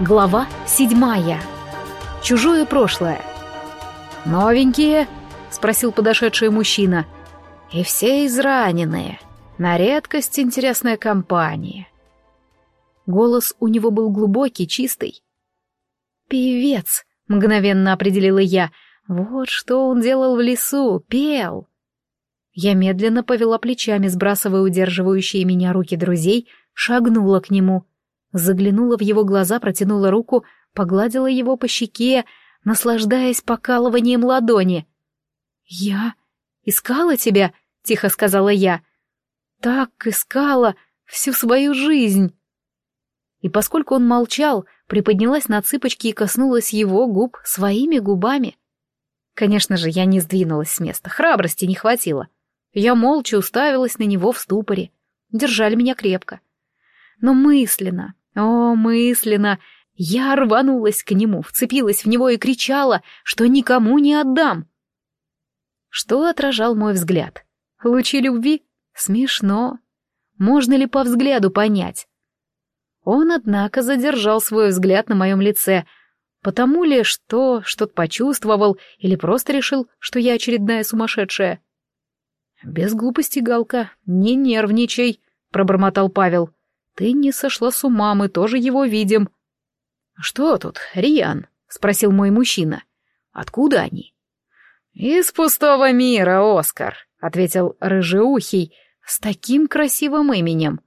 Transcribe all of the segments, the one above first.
Глава седьмая. Чужое прошлое. «Новенькие?» — спросил подошедший мужчина. «И все израненные. На редкость интересная компания». Голос у него был глубокий, чистый. «Певец», — мгновенно определила я. «Вот что он делал в лесу, пел». Я медленно повела плечами, сбрасывая удерживающие меня руки друзей, шагнула к нему — Заглянула в его глаза, протянула руку, погладила его по щеке, наслаждаясь покалыванием ладони. «Я искала тебя», — тихо сказала я. «Так искала всю свою жизнь». И поскольку он молчал, приподнялась на цыпочки и коснулась его губ своими губами. Конечно же, я не сдвинулась с места, храбрости не хватило. Я молча уставилась на него в ступоре. Держали меня крепко. Но мысленно, о, мысленно! Я рванулась к нему, вцепилась в него и кричала, что никому не отдам. Что отражал мой взгляд? Лучи любви? Смешно. Можно ли по взгляду понять? Он, однако, задержал свой взгляд на моем лице, потому ли, что что-то почувствовал или просто решил, что я очередная сумасшедшая. «Без глупости, Галка, не нервничай», — пробормотал Павел. Ты не сошла с ума, мы тоже его видим. Что тут, Риан? спросил мой мужчина. Откуда они? Из пустого мира, Оскар, ответил рыжеухий с таким красивым именем.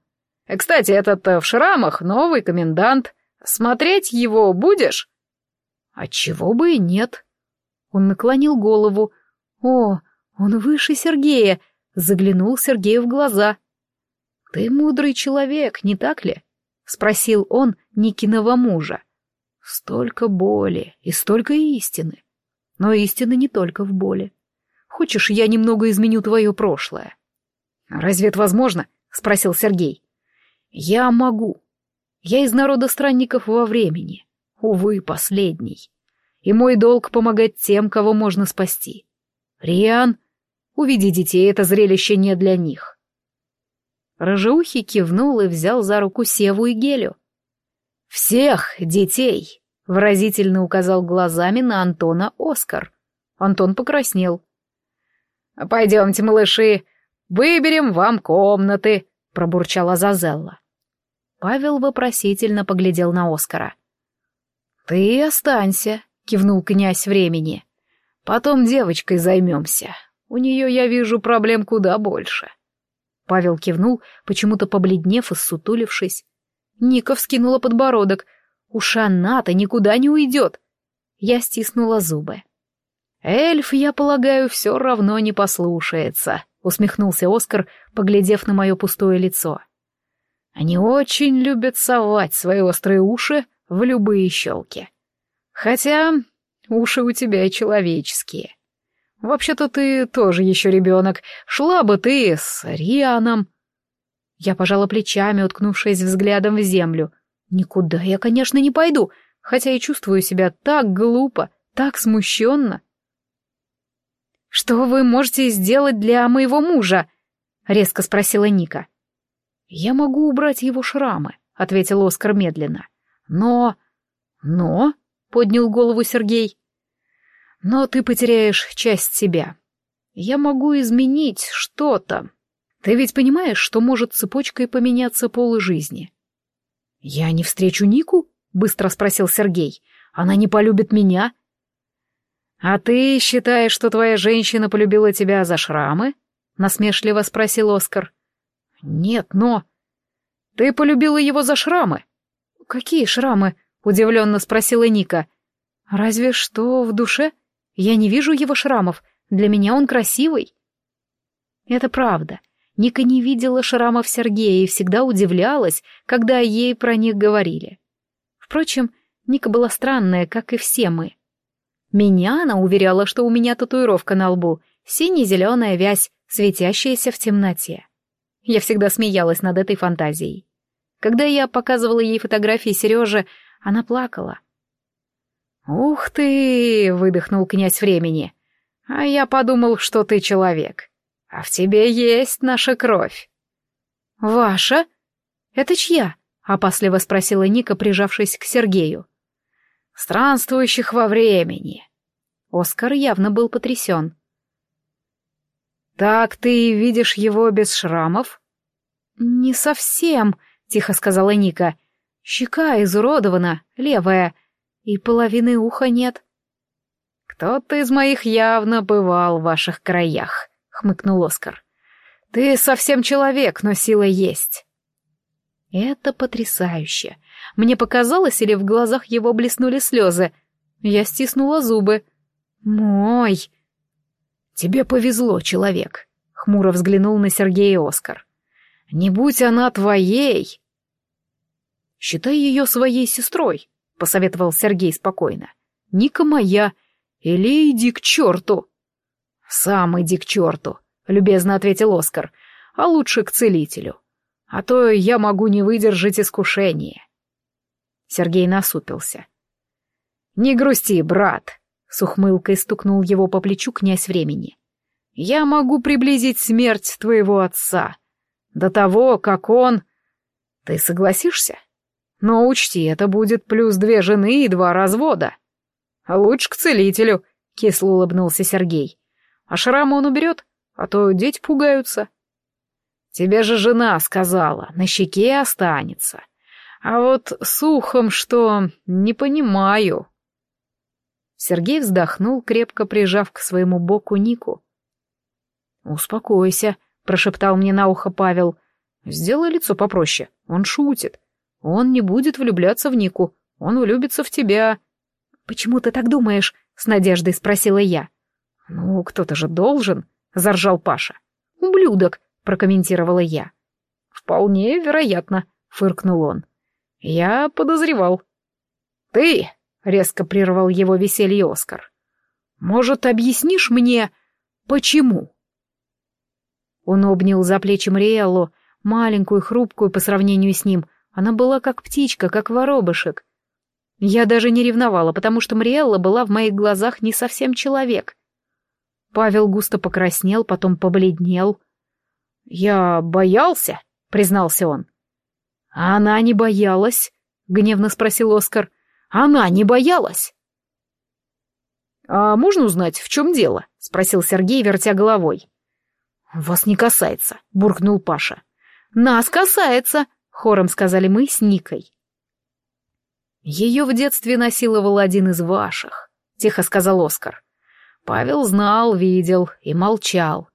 Кстати, этот э, в шрамах новый комендант. Смотреть его будешь? Отчего бы и нет. Он наклонил голову. О, он выше Сергея. Заглянул Сергею в глаза. «Ты мудрый человек, не так ли?» — спросил он Никиного мужа. «Столько боли и столько истины. Но истина не только в боли. Хочешь, я немного изменю твое прошлое?» «Разве это возможно?» — спросил Сергей. «Я могу. Я из народа странников во времени. Увы, последний. И мой долг помогать тем, кого можно спасти. Риан, уведи детей, это зрелище не для них. Рыжеухий кивнул и взял за руку Севу и Гелю. «Всех детей!» — выразительно указал глазами на Антона Оскар. Антон покраснел. «Пойдемте, малыши, выберем вам комнаты», — пробурчала Зазелла. Павел вопросительно поглядел на Оскара. «Ты останься», — кивнул князь времени. «Потом девочкой займемся. У нее, я вижу, проблем куда больше». Павел кивнул, почему-то побледнев и ссутулившись. Ника вскинула подбородок. Уж она-то никуда не уйдет. Я стиснула зубы. «Эльф, я полагаю, все равно не послушается», — усмехнулся Оскар, поглядев на мое пустое лицо. «Они очень любят совать свои острые уши в любые щелки. Хотя уши у тебя человеческие. Вообще-то ты тоже еще ребенок. Шла бы ты с Рианом. Я пожала плечами, уткнувшись взглядом в землю. Никуда я, конечно, не пойду, хотя и чувствую себя так глупо, так смущенно. «Что вы можете сделать для моего мужа?» — резко спросила Ника. «Я могу убрать его шрамы», — ответил Оскар медленно. «Но...» «Но...» — поднял голову Сергей. Но ты потеряешь часть себя. Я могу изменить что-то. Ты ведь понимаешь, что может цепочкой поменяться полжизни? Я не встречу Нику? Быстро спросил Сергей. Она не полюбит меня? А ты считаешь, что твоя женщина полюбила тебя за шрамы? Насмешливо спросил Оскар. Нет, но... Ты полюбила его за шрамы? Какие шрамы? Удивленно спросила Ника. Разве что в душе? — я не вижу его шрамов, для меня он красивый. Это правда. Ника не видела шрамов Сергея и всегда удивлялась, когда ей про них говорили. Впрочем, Ника была странная, как и все мы. Меня она уверяла, что у меня татуировка на лбу, сине-зеленая вязь, светящаяся в темноте. Я всегда смеялась над этой фантазией. Когда я показывала ей фотографии Сережи, она плакала. «Ух ты!» — выдохнул князь времени. «А я подумал, что ты человек. А в тебе есть наша кровь». «Ваша? Это чья?» — опасливо спросила Ника, прижавшись к Сергею. «Странствующих во времени». Оскар явно был потрясен. «Так ты видишь его без шрамов?» «Не совсем», — тихо сказала Ника. «Щека изуродована, левая, и половины уха нет». «Кто-то из моих явно бывал в ваших краях», — хмыкнул Оскар. «Ты совсем человек, но сила есть». Это потрясающе. Мне показалось, или в глазах его блеснули слезы. Я стиснула зубы. «Мой!» «Тебе повезло, человек», — хмуро взглянул на Сергея Оскар. «Не будь она твоей!» «Считай ее своей сестрой», — посоветовал Сергей спокойно. «Ника моя, или иди к черту!» «Сам иди к черту», — любезно ответил Оскар, — «а лучше к целителю. А то я могу не выдержать искушения». Сергей насупился. «Не грусти, брат», — с ухмылкой стукнул его по плечу князь времени. «Я могу приблизить смерть твоего отца. До того, как он... Ты согласишься? Но учти, это будет плюс две жены и два развода». «Лучше к целителю», — кисло улыбнулся Сергей. «А шрамы он уберет, а то дети пугаются». «Тебе же жена сказала, на щеке останется. А вот с ухом что, не понимаю». Сергей вздохнул, крепко прижав к своему боку Нику. «Успокойся», — прошептал мне на ухо Павел. «Сделай лицо попроще, он шутит. Он не будет влюбляться в Нику, он влюбится в тебя. «Почему ты так думаешь?» — с надеждой спросила я. «Ну, кто-то же должен», — заржал Паша. «Ублюдок», — прокомментировала я. «Вполне вероятно», — фыркнул он. «Я подозревал». «Ты!» — резко прервал его веселье Оскар. «Может, объяснишь мне, почему?» Он обнял за плечи Мриэллу, маленькую, хрупкую по сравнению с ним. Она была как птичка, как воробышек. Я даже не ревновала, потому что Мриэлла была в моих глазах не совсем человек. Павел густо покраснел, потом побледнел. «Я боялся», — признался он. «А она не боялась?» — гневно спросил Оскар. «Она не боялась!» «А можно узнать, в чем дело?» — спросил Сергей, вертя головой. «Вас не касается», — буркнул Паша. «Нас касается», — хором сказали мы с Никой. «Ее в детстве насиловал один из ваших», — тихо сказал Оскар. Павел знал, видел и молчал.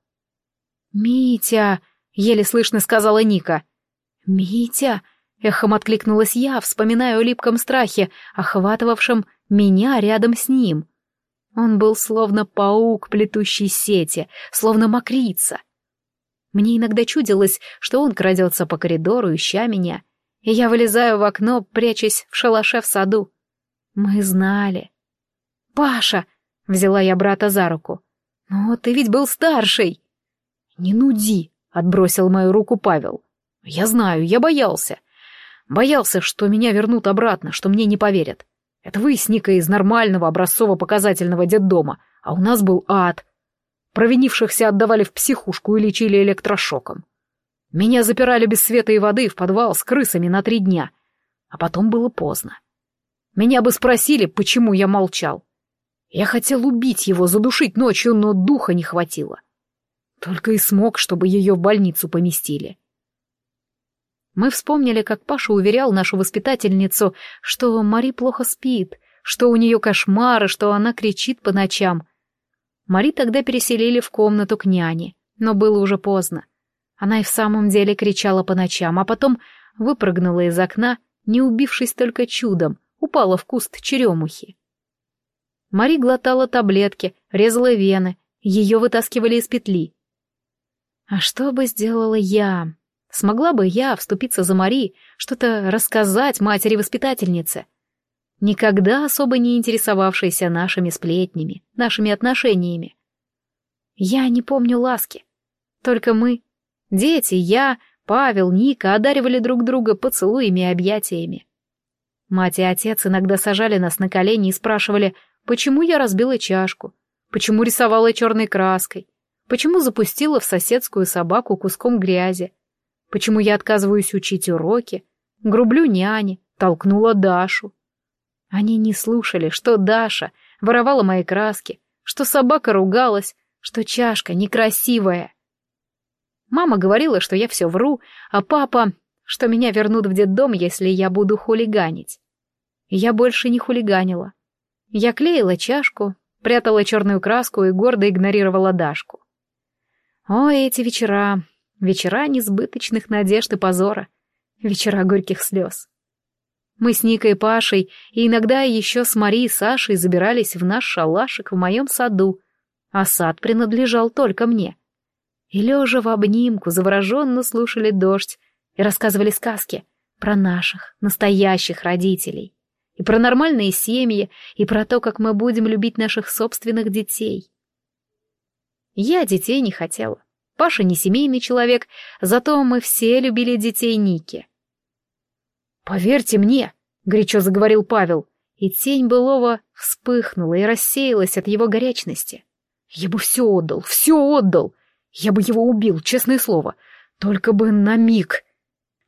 «Митя!» — еле слышно сказала Ника. «Митя!» — эхом откликнулась я, вспоминая о липком страхе, охватывавшем меня рядом с ним. Он был словно паук, плетущий сети, словно мокрица. Мне иногда чудилось, что он крадется по коридору, ища меня, и я вылезаю в окно, прячась в шалаше в саду. Мы знали. «Паша!» — взяла я брата за руку. «Ну, ты ведь был старший!» «Не нуди!» — отбросил мою руку Павел. «Я знаю, я боялся. Боялся, что меня вернут обратно, что мне не поверят. Это вы с Никой из нормального образцово-показательного детдома, а у нас был ад. Провинившихся отдавали в психушку и лечили электрошоком. Меня запирали без света и воды в подвал с крысами на три дня. А потом было поздно. Меня бы спросили, почему я молчал. Я хотел убить его, задушить ночью, но духа не хватило. Только и смог, чтобы ее в больницу поместили. Мы вспомнили, как Паша уверял нашу воспитательницу, что Мари плохо спит, что у нее кошмары, что она кричит по ночам. Мари тогда переселили в комнату к няне, но было уже поздно. Она и в самом деле кричала по ночам, а потом выпрыгнула из окна, не убившись только чудом, упала в куст черемухи. Мари глотала таблетки, резала вены, ее вытаскивали из петли. А что бы сделала я? Смогла бы я вступиться за Мари, что-то рассказать матери-воспитательнице? Никогда особо не интересовавшейся нашими сплетнями, нашими отношениями. Я не помню ласки. Только мы Дети, я, Павел, Ника одаривали друг друга поцелуями и объятиями. Мать и отец иногда сажали нас на колени и спрашивали, почему я разбила чашку, почему рисовала черной краской, почему запустила в соседскую собаку куском грязи, почему я отказываюсь учить уроки, грублю няне, толкнула Дашу. Они не слушали, что Даша воровала мои краски, что собака ругалась, что чашка некрасивая. Мама говорила, что я все вру, а папа, что меня вернут в детдом, если я буду хулиганить. Я больше не хулиганила. Я клеила чашку, прятала черную краску и гордо игнорировала Дашку. О, эти вечера, вечера несбыточных надежд и позора, вечера горьких слез. Мы с Никой и Пашей, и иногда еще с Марией и Сашей забирались в наш шалашик в моем саду, а сад принадлежал только мне. И лежа в обнимку завороженно слушали дождь и рассказывали сказки про наших, настоящих родителей и про нормальные семьи, и про то, как мы будем любить наших собственных детей. Я детей не хотела. Паша не семейный человек, зато мы все любили детей Ники. «Поверьте мне», — горячо заговорил Павел, и тень былого вспыхнула и рассеялась от его горячности. «Я бы все отдал, все отдал! Я бы его убил, честное слово, только бы на миг!»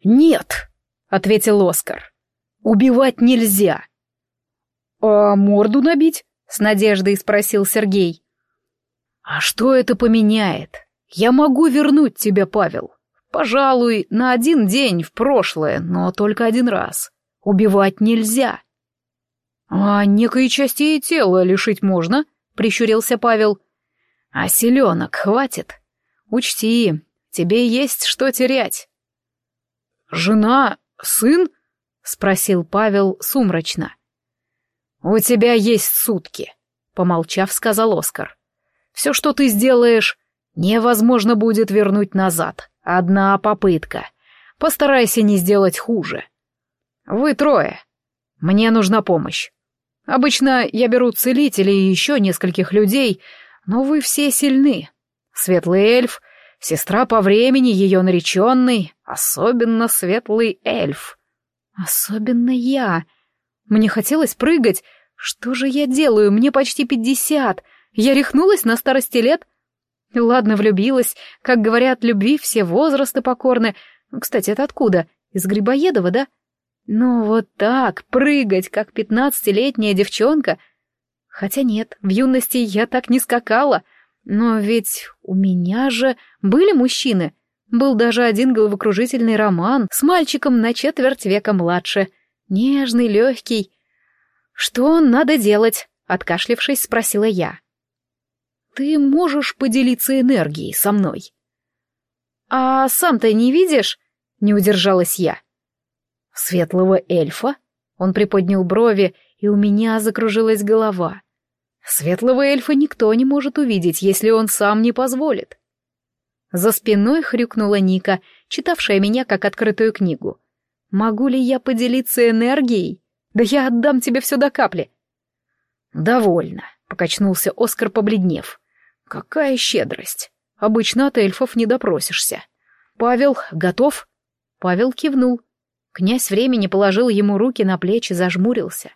«Нет!» — ответил Оскар. Убивать нельзя. А морду набить? С надеждой спросил Сергей. А что это поменяет? Я могу вернуть тебя, Павел. Пожалуй, на один день в прошлое, но только один раз. Убивать нельзя. А некой части тела лишить можно, прищурился Павел. А селенок хватит. Учти, тебе есть что терять. Жена, сын? — спросил Павел сумрачно. «У тебя есть сутки», — помолчав, сказал Оскар. «Все, что ты сделаешь, невозможно будет вернуть назад. Одна попытка. Постарайся не сделать хуже. Вы трое. Мне нужна помощь. Обычно я беру целителей и еще нескольких людей, но вы все сильны. Светлый эльф, сестра по времени, ее нареченный, особенно светлый эльф. Особенно я. Мне хотелось прыгать. Что же я делаю? Мне почти пятьдесят. Я рехнулась на старости лет? Ладно, влюбилась. Как говорят, любви все возрасты покорны. Кстати, это откуда? Из Грибоедова, да? Ну вот так, прыгать, как пятнадцатилетняя девчонка. Хотя нет, в юности я так не скакала. Но ведь у меня же были мужчины. Был даже один головокружительный роман с мальчиком на четверть века младше. Нежный, легкий. «Что надо делать?» — откашлившись, спросила я. «Ты можешь поделиться энергией со мной?» «А сам-то не видишь?» — не удержалась я. «Светлого эльфа?» — он приподнял брови, и у меня закружилась голова. «Светлого эльфа никто не может увидеть, если он сам не позволит. За спиной хрюкнула Ника, читавшая меня как открытую книгу. «Могу ли я поделиться энергией? Да я отдам тебе все до капли». «Довольно», — покачнулся Оскар, побледнев. «Какая щедрость! Обычно от эльфов не допросишься. Павел, готов?» Павел кивнул. Князь времени положил ему руки на плечи, зажмурился.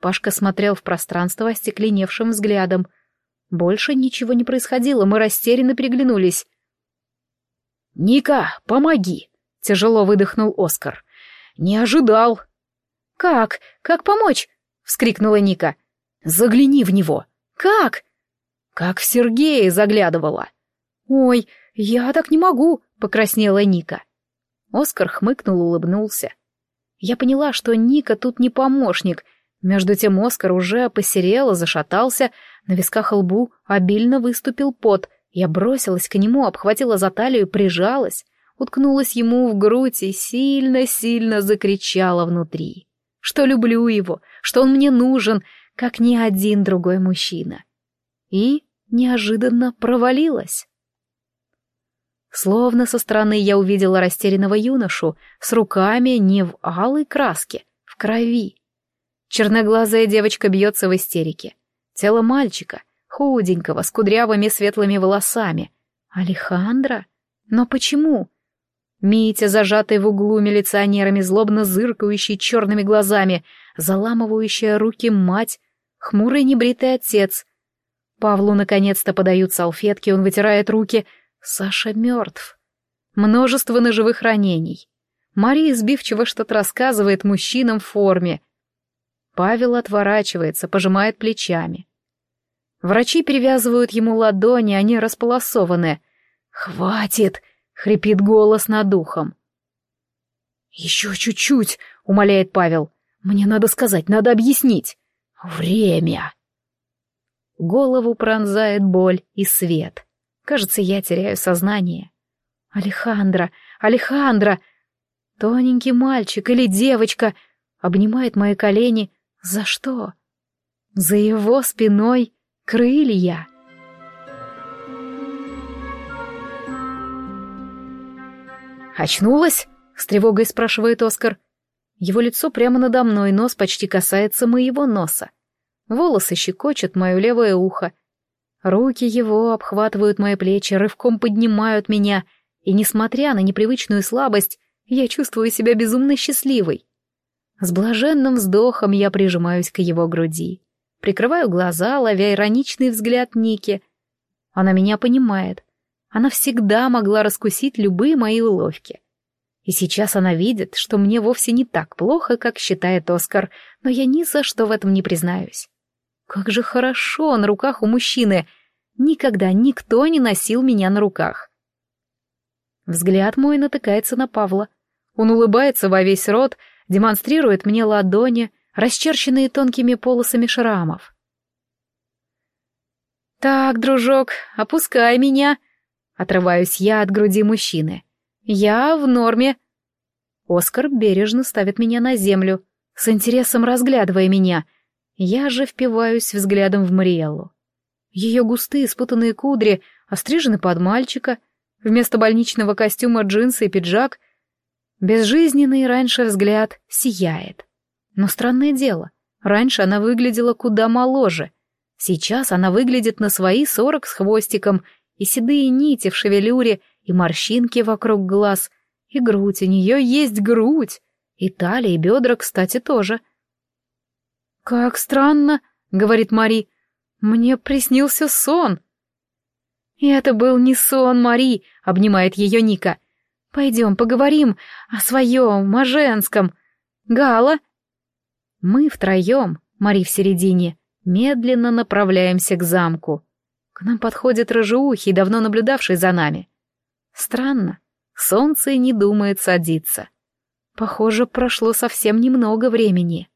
Пашка смотрел в пространство остекленевшим взглядом. Больше ничего не происходило, мы растерянно переглянулись. «Ника, помоги!» — тяжело выдохнул Оскар. «Не ожидал!» «Как? Как помочь?» — вскрикнула Ника. «Загляни в него!» «Как?» «Как в Сергея заглядывала!» «Ой, я так не могу!» — покраснела Ника. Оскар хмыкнул, улыбнулся. Я поняла, что Ника тут не помощник. Между тем Оскар уже посерел, зашатался, на висках и лбу обильно выступил пот — я бросилась к нему, обхватила за талию, прижалась, уткнулась ему в грудь и сильно-сильно закричала внутри, что люблю его, что он мне нужен, как ни один другой мужчина. И неожиданно провалилась. Словно со стороны я увидела растерянного юношу с руками не в алой краске, в крови. Черноглазая девочка бьется в истерике. Тело мальчика, худенького, с кудрявыми светлыми волосами. Алехандро? Но почему? Митя, зажатый в углу милиционерами, злобно зыркающий черными глазами, заламывающая руки мать, хмурый небритый отец. Павлу наконец-то подают салфетки, он вытирает руки. Саша мертв. Множество ножевых ранений. Мария сбивчиво что-то рассказывает мужчинам в форме. Павел отворачивается, пожимает плечами. Врачи перевязывают ему ладони, они располосованы. «Хватит!» — хрипит голос над ухом. «Еще чуть-чуть!» — умоляет Павел. «Мне надо сказать, надо объяснить. Время!» Голову пронзает боль и свет. Кажется, я теряю сознание. Алехандро, Алехандро! Тоненький мальчик или девочка обнимает мои колени. За что? За его спиной крылья. «Очнулась?» — с тревогой спрашивает Оскар. Его лицо прямо надо мной, нос почти касается моего носа. Волосы щекочут мое левое ухо. Руки его обхватывают мои плечи, рывком поднимают меня, и, несмотря на непривычную слабость, я чувствую себя безумно счастливой. С блаженным вздохом я прижимаюсь к его груди. Прикрываю глаза, ловя ироничный взгляд Ники. Она меня понимает. Она всегда могла раскусить любые мои уловки. И сейчас она видит, что мне вовсе не так плохо, как считает Оскар, но я ни за что в этом не признаюсь. Как же хорошо на руках у мужчины. Никогда никто не носил меня на руках. Взгляд мой натыкается на Павла. Он улыбается во весь рот, демонстрирует мне ладони, расчерченные тонкими полосами шрамов. «Так, дружок, опускай меня!» Отрываюсь я от груди мужчины. «Я в норме!» Оскар бережно ставит меня на землю, с интересом разглядывая меня — я же впиваюсь взглядом в Мариэллу. Ее густые спутанные кудри острижены под мальчика, вместо больничного костюма джинсы и пиджак. Безжизненный раньше взгляд сияет. Но странное дело, раньше она выглядела куда моложе. Сейчас она выглядит на свои сорок с хвостиком, и седые нити в шевелюре, и морщинки вокруг глаз, и грудь, у нее есть грудь, и талия, и бедра, кстати, тоже — «Как странно», — говорит Мари, — «мне приснился сон». «И это был не сон, Мари», — обнимает ее Ника. «Пойдем поговорим о своем, о женском. Гала?» Мы втроем, Мари в середине, медленно направляемся к замку. К нам подходит рыжеухий, давно наблюдавший за нами. Странно, солнце не думает садиться. Похоже, прошло совсем немного времени.